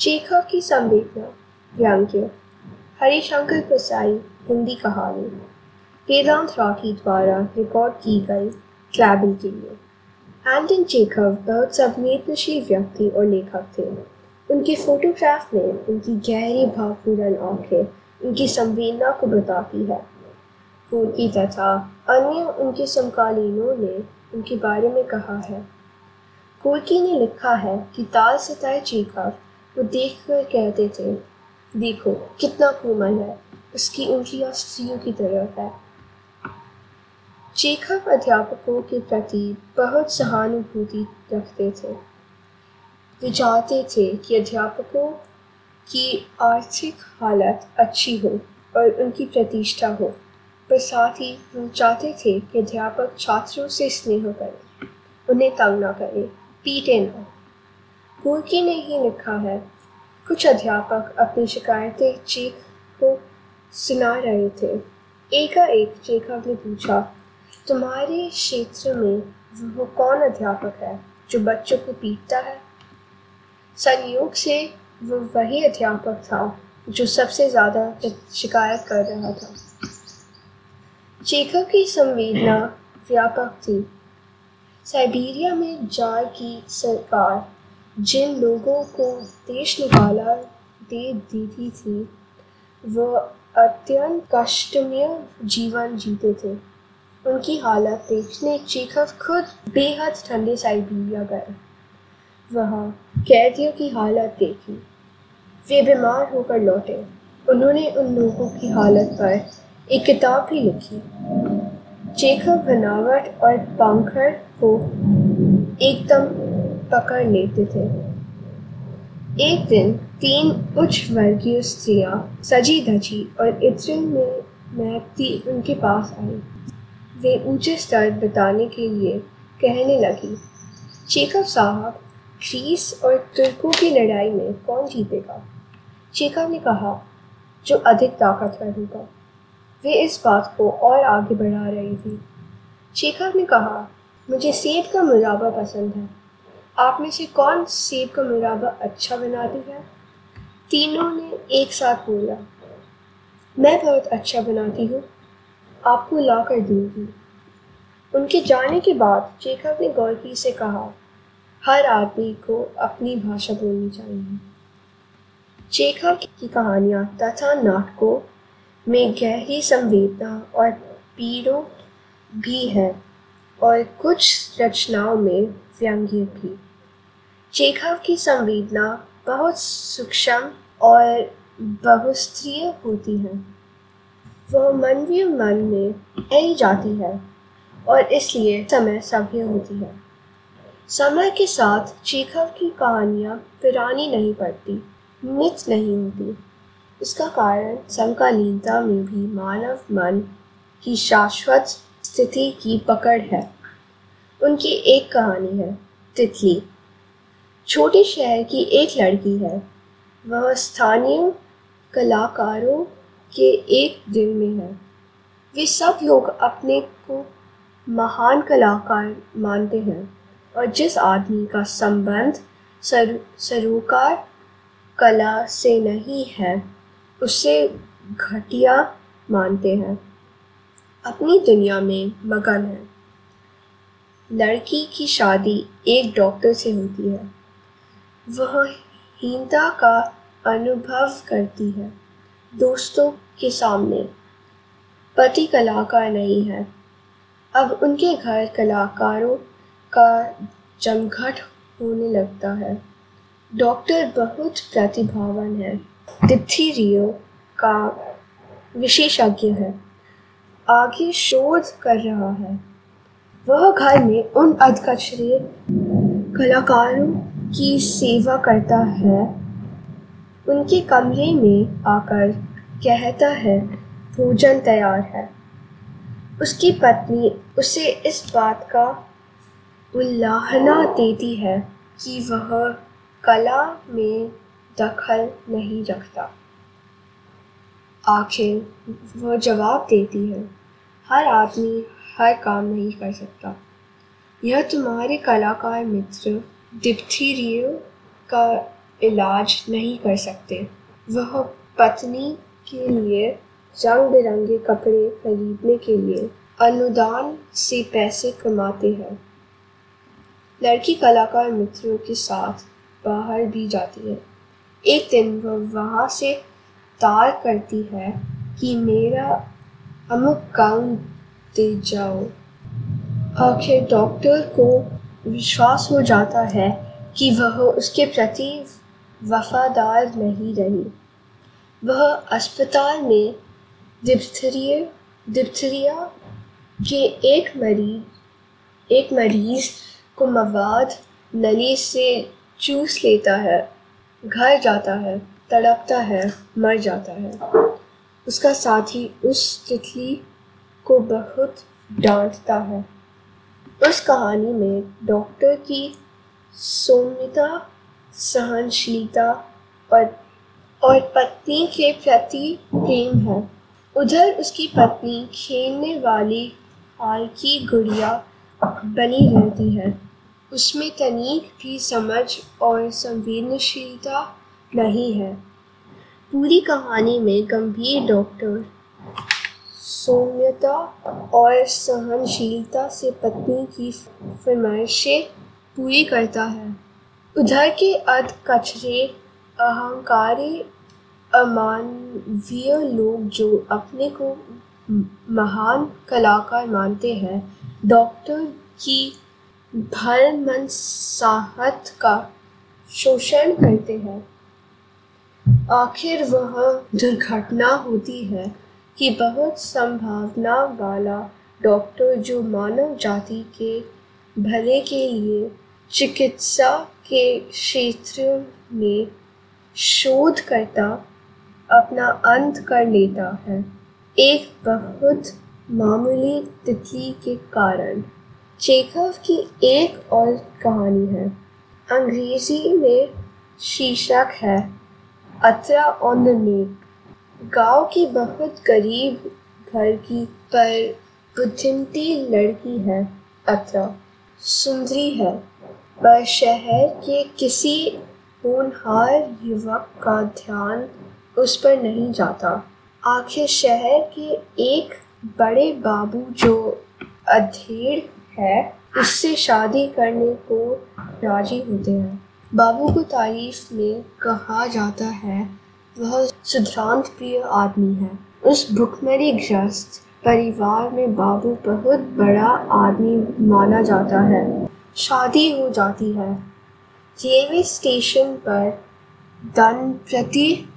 Chekhov की संवेदना, व्यंग्य, हरिशंकर प्रसाई, हिंदी कहानी, वेदांत राठी द्वारा रिकॉर्ड की गई क्लैबिल के लिए। एंटन चेखव बहुत संवेदनशील व्यक्ति और लेखक थे। उनके फोटोग्राफ में उनकी गहरी भावपूर्ण आँखें उनकी संवेदना को बताती है। पूर्वी तथा अन्य उनके समकालीनों ने उनके बारे में कहा है। कोर्की ने लिखा है कि ताल सताए चेखव वो देख कर कहते थे, देखो, कितना कोमल है। उसकी उंगलियाँ स्त्रियों की तरह है। चेखव अध्यापकों के प्रति बहुत सहानुभूति रखते थे। वे चाहते थे कि अध्यापकों की आर्थिक हालत अच्छी हो और उनकी प्रतिष्ठा हो, पर साथ ही वो चाहते थे कि अध्यापक छात्रों से स्नेह करें, उन्हें तंग ना करें, पीटे न। कुर्की ने ही लिखा है। कुछ अध्यापक अपनी शिकायतें चेक को सुना रहे थे। एकाएक चेखव ने पूछा, तुम्हारे क्षेत्र में वो कौन अध्यापक है जो बच्चों को पीटता है? संयोग से वो वही अध्यापक था जो सबसे ज़्यादा शिकायत कर रहा था। चेखव की संवेदना व्यापक थी। साइबेरिया में जार की सरकार जिन लोगों को देश निकाला दे दी थी वह अत्यंत कष्टमय जीवन जीते थे। उनकी हालत देखने चेखव खुद बेहद ठंडे साइबेरिया गए वहाँ कैदियों की हालत देखी। वे बीमार होकर लौटे। उन्होंने उन लोगों की हालत पर एक किताब भी लिखी। चेखव बनावट और पंखड़ को एकदम पकड़ लेते थे। एक दिन तीन उच्च वर्गीय स्त्रियाँ सजी धजी और इत्र में महकती उनके पास आई। वे ऊँचे स्तर बताने के लिए कहने लगी चेकव साहब, ग्रीस और तुर्कों की लड़ाई में कौन जीतेगा? चेकव ने कहा, जो अधिक ताकतवर होगा वे इस बात को और आगे बढ़ा रही थी। चेखव ने कहा, मुझे सेब का मुराबा पसंद है। आप में से कौन सेब का मुराबा अच्छा बनाती है? तीनों ने एक साथ बोला, मैं बहुत अच्छा बनाती हूँ, आपको ला कर दूँगी। उनके जाने के बाद चेखव ने गौरकी से कहा, हर आदमी को अपनी भाषा बोलनी चाहिए। चेखव की कहानियाँ तथा नाटकों में गहरी संवेदना और पीड़ों भी है और कुछ रचनाओं में व्यंग्य भी। चेखव की संवेदना बहुत सूक्ष्म और बहुस्त्रीय होती है। वह मनवीय मन में आई जाती है और इसलिए समय सभ्य होती है। समय के साथ चेखव की कहानियाँ पुरानी नहीं पड़ती नित नहीं होती। इसका कारण समकालीनता में भी मानव मन की शाश्वत स्थिति की पकड़ है। उनकी एक कहानी है, तितली। छोटे शहर की एक लड़की है। वह स्थानीय कलाकारों के एक दिन में है। वे सब लोग अपने को महान कलाकार मानते हैं और जिस आदमी का संबंध सर, सरोकार कला से नहीं है, उसे घटिया मानते हैं। अपनी दुनिया में मगन है। लड़की की शादी एक डॉक्टर से होती है। वह हीनता का अनुभव करती है, दोस्तों के सामने। पति कलाकार नहीं है। अब उनके घर कलाकारों का जमघट होने लगता है। डॉक्टर बहुत प्रतिभावन है। रियो का विशेषज्ञ है। आगे शोध कर रहा है। वह घर में उन अधकचरे कलाकारों की सेवा करता है, उनके कमरे में आकर कहता है, भोजन तैयार है। उसकी पत्नी उसे इस बात का उल्लाहना देती है कि वह कला में दखल नहीं रखता। आखिर वह जवाब देती है, हर आदमी हर काम नहीं कर सकता। यह तुम्हारे कलाकार मित्र डिप्थीरियो का इलाज नहीं कर सकते। वह पत्नी के लिए रंग बिरंगे कपड़े खरीदने के लिए अनुदान से पैसे कमाते हैं। लड़की कलाकार मित्रों के साथ बाहर भी जाती है। एक दिन वह वहाँ से तार करती है कि मेरा अमुक गाउन दे जाओ। आखिर डॉक्टर को विश्वास हो जाता है कि वह उसके प्रति वफादार नहीं रही। वह अस्पताल में डिप्थरिया डिप्थरिया के एक मरीज़ एक मरीज़ को मवाद, नली से चूस लेता है, घर जाता है, तड़पता है, मर जाता है। उसका साथी उस तितली को बहुत डांटता है। उस कहानी में डॉक्टर की सौम्यता सहनशीलता और और पत्नी के प्रति प्रेम है। उधर उसकी पत्नी खेलने वाली हाल की गुड़िया बनी रहती है। उसमें तनिक भी समझ और संवेदनशीलता नहीं है। पूरी कहानी में गंभीर डॉक्टर सौम्यता और सहनशीलता से पत्नी की फरमाइशें पूरी करता है। उधर के अध कचरे अहंकारी, अमानवीय लोग जो अपने को महान कलाकार मानते हैं, डॉक्टर की भर मन साहत का शोषण करते हैं। आखिर वह दुर्घटना होती है। कि बहुत संभावना वाला डॉक्टर जो मानव जाति के भले के लिए चिकित्सा के क्षेत्र में शोध करता अपना अंत कर लेता है, एक बहुत मामूली तिथि के कारण। चेखव की एक और कहानी है। अंग्रेज़ी में शीर्षक है, अतरा ऑन द नेक गाँव की बहुत गरीब घर की पर बुद्धिमती लड़की है, अतरा सुंदरी है। पर शहर के किसी होनहार युवक का ध्यान उस पर नहीं जाता। आखिर शहर के एक बड़े बाबू जो अधेड़ है, उससे शादी करने को राज़ी होते हैं। बाबू को तारीफ़ में कहा जाता है, वह सुधरांत प्रिय आदमी है। उस भुखमरी ग्रस्त परिवार में बाबू बहुत बड़ा आदमी माना जाता है। शादी हो जाती है। रेलवे स्टेशन पर दन प्रति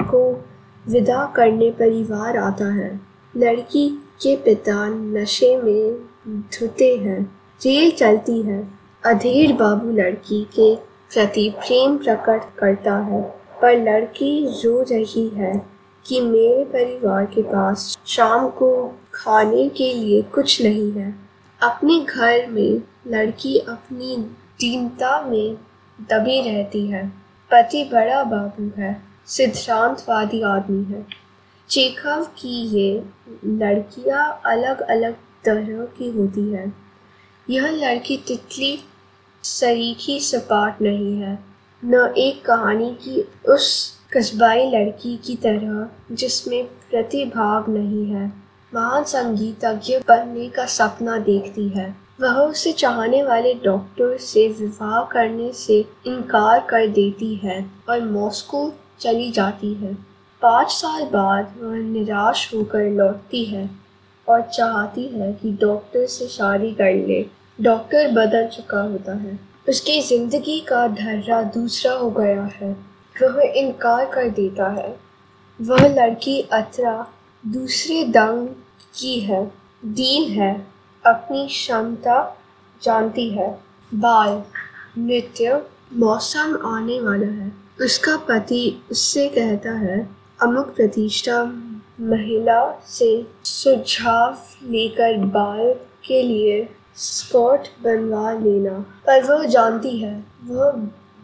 को विदा करने परिवार आता है। लड़की के पिता नशे में धुते हैं। जेल चलती है। अधेर बाबू लड़की के प्रति प्रेम प्रकट करता है। पर लड़की रो रही है कि मेरे परिवार के पास शाम को खाने के लिए कुछ नहीं है। अपने घर में लड़की अपनी दीनता में दबी रहती है। पति बड़ा बाबू है, सिद्धांतवादी आदमी है। चेखव की ये लड़कियाँ अलग अलग तरह की होती हैं। यह लड़की तितली सरीखी सपाट नहीं है। न एक कहानी की उस कस्बाई लड़की की तरह, जिसमें प्रतिभाग नहीं है। महान संगीतज्ञ बनने का सपना देखती है। वह उसे चाहने वाले डॉक्टर से विवाह करने से इनकार कर देती है और मॉस्को चली जाती है। पाँच साल बाद वह निराश होकर लौटती है और चाहती है कि डॉक्टर से शादी कर ले। डॉक्टर बदल चुका होता है। उसकी ज़िंदगी का धर्रा दूसरा हो गया है। वह इनकार कर देता है। वह लड़की अतरा दूसरे दंग की है। दीन है। अपनी क्षमता जानती है। बाल, नृत्य, मौसम आने वाला है। उसका पति उससे कहता है, अमुक प्रतिष्ठा महिला से सुझाव लेकर बाल के लिए स्कर्ट बनवा लेना। पर वह जानती है वह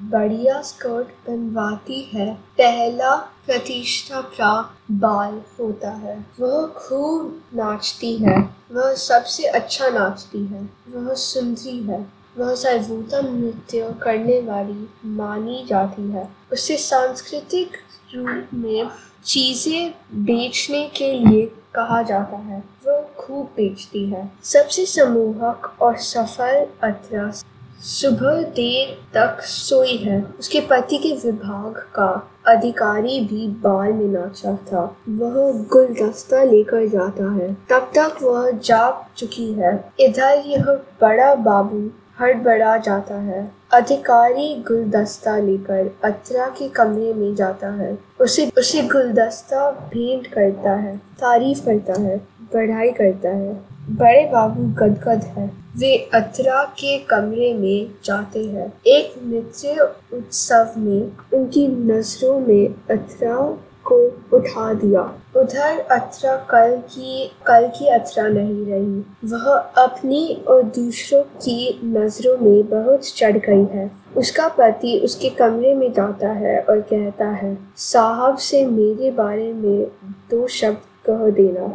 बढ़िया स्कर्ट बनवाती है। पहला प्रतिष्ठा प्राप्त बाल होता है। वह खूब नाचती है। वह सबसे अच्छा नाचती है। वह सुंदरी है। वह सर्वोत्तम नृत्य करने वाली मानी जाती है। उसे सांस्कृतिक रूप में चीज़ें बेचने के लिए कहा जाता है वो खूब बेचती है। सबसे समूहक और सफल अत्र सुबह देर तक सोई है। उसके पति के विभाग का अधिकारी भी बाल में नाचा था। वह गुलदस्ता लेकर जाता है। तब तक वह जाग चुकी है। इधर यह बड़ा बाबू हड़बड़ा जाता है। अधिकारी गुलदस्ता लेकर अत्रा के कमरे में जाता है। उसे उसे गुलदस्ता भेंट करता है, तारीफ़ करता है बढ़ाई करता है। बड़े बाबू गदगद है। वे अत्रा के कमरे में जाते हैं। एक नृत्य उत्सव में उनकी नज़रों में अत्रा को उठा दिया। उधर अत्रा कल की कल की अत्रा नहीं रही। वह अपनी और दूसरों की नज़रों में बहुत चढ़ गई है। उसका पति उसके कमरे में जाता है और कहता है, साहब से मेरे बारे में दो शब्द कह देना।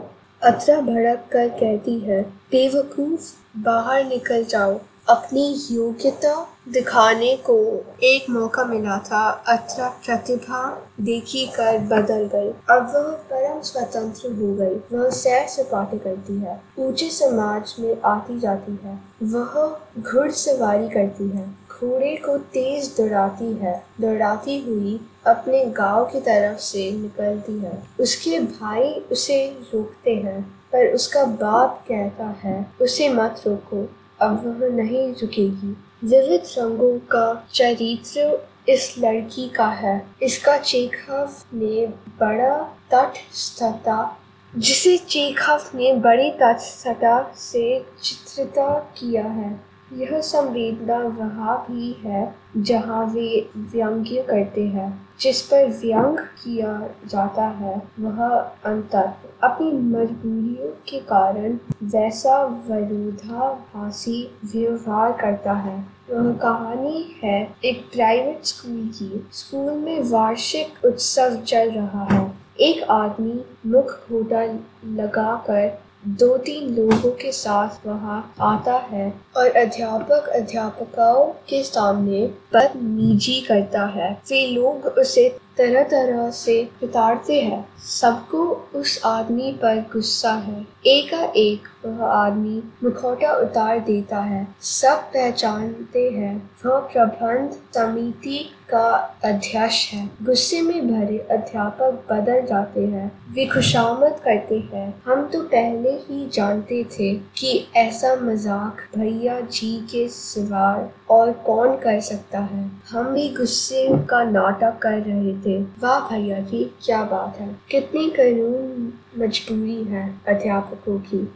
अत्रा भड़क कर कहती है, बेवकूफ़ बाहर निकल जाओ। अपनी योग्यता दिखाने को एक मौका मिला था। अत्रा प्रतिभा देखी कर बदल गई। अब वह परम स्वतंत्र हो गई। वह सैर सपाटे करती है। ऊँचे समाज में आती जाती है। वह घुड़सवारी करती है। घोड़े को तेज दौड़ाती है। दौड़ाती हुई अपने गाँव की तरफ़ से निकलती है। उसके भाई उसे रोकते हैं, पर उसका बाप कहता है, उसे मत रोको। अब वह नहीं झुकेगी। विविध रंगों का चरित्र इस लड़की का है। इसका चेखव ने बड़ा तटस्थता जिसे चेखव ने बड़ी तटस्थता से चित्रित किया है। यह संवेदना वहाँ भी है जहाँ वे व्यंग्य करते हैं। जिस पर व्यंग किया जाता है, वह अंतर। अपनी मजबूरियों के कारण वैसा विरोधाभासी व्यवहार करता है। वह कहानी है एक प्राइवेट स्कूल की। स्कूल में वार्षिक उत्सव चल रहा है। एक आदमी मुख घोटा लगाकर दो तीन लोगों के साथ वहाँ आता है और अध्यापक अध्यापकों के सामने बदतमीजी करता है। वे लोग उसे तरह तरह से उतारते हैं। सबको उस आदमी पर गुस्सा है। एकाएक वह आदमी मुखौटा उतार देता है। सब पहचानते हैं। वह प्रबंध समिति का अध्यक्ष है। गुस्से में भरे अध्यापक बदल जाते हैं। वे खुशामद करते हैं। हम तो पहले ही जानते थे कि ऐसा मज़ाक भैया जी के सिवाय और कौन कर सकता है। हम भी गुस्से का नाटक कर रहे थे। वाह भैया जी, क्या बात है। कितनी करूण मजबूरी है अध्यापकों की।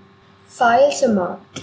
फ़ाइल समाप्त।